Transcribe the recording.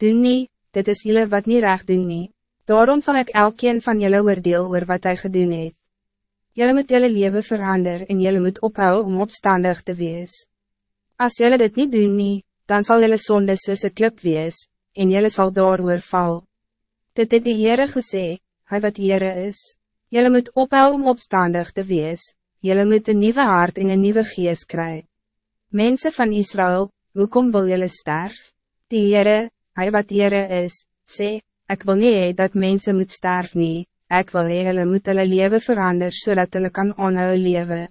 Doen nie, dit is jullie wat niet recht doen nie. Daarom zal ik elkeen van jullie oordeel oor wat hij gedoen het. Jullie moet jullie leven veranderen en jullie moet ophouden om opstandig te wees. Als jullie dit niet doen nie, dan zal jullie zonde soos een klip wees, en jullie zal daar val. Dit het die Heere gesê, hy wat Heere is. Jullie moet ophouden om opstandig te wees, jullie moet een nieuwe hart en een nieuwe geest krijgen. Mensen van Israël, hoekom wil jullie sterf? Die Heere, hy wat Heere is, sê, ik wil niet dat mensen moet sterven nie, ek wil hee hulle moet hulle leven verander zodat hulle kan onhou leven.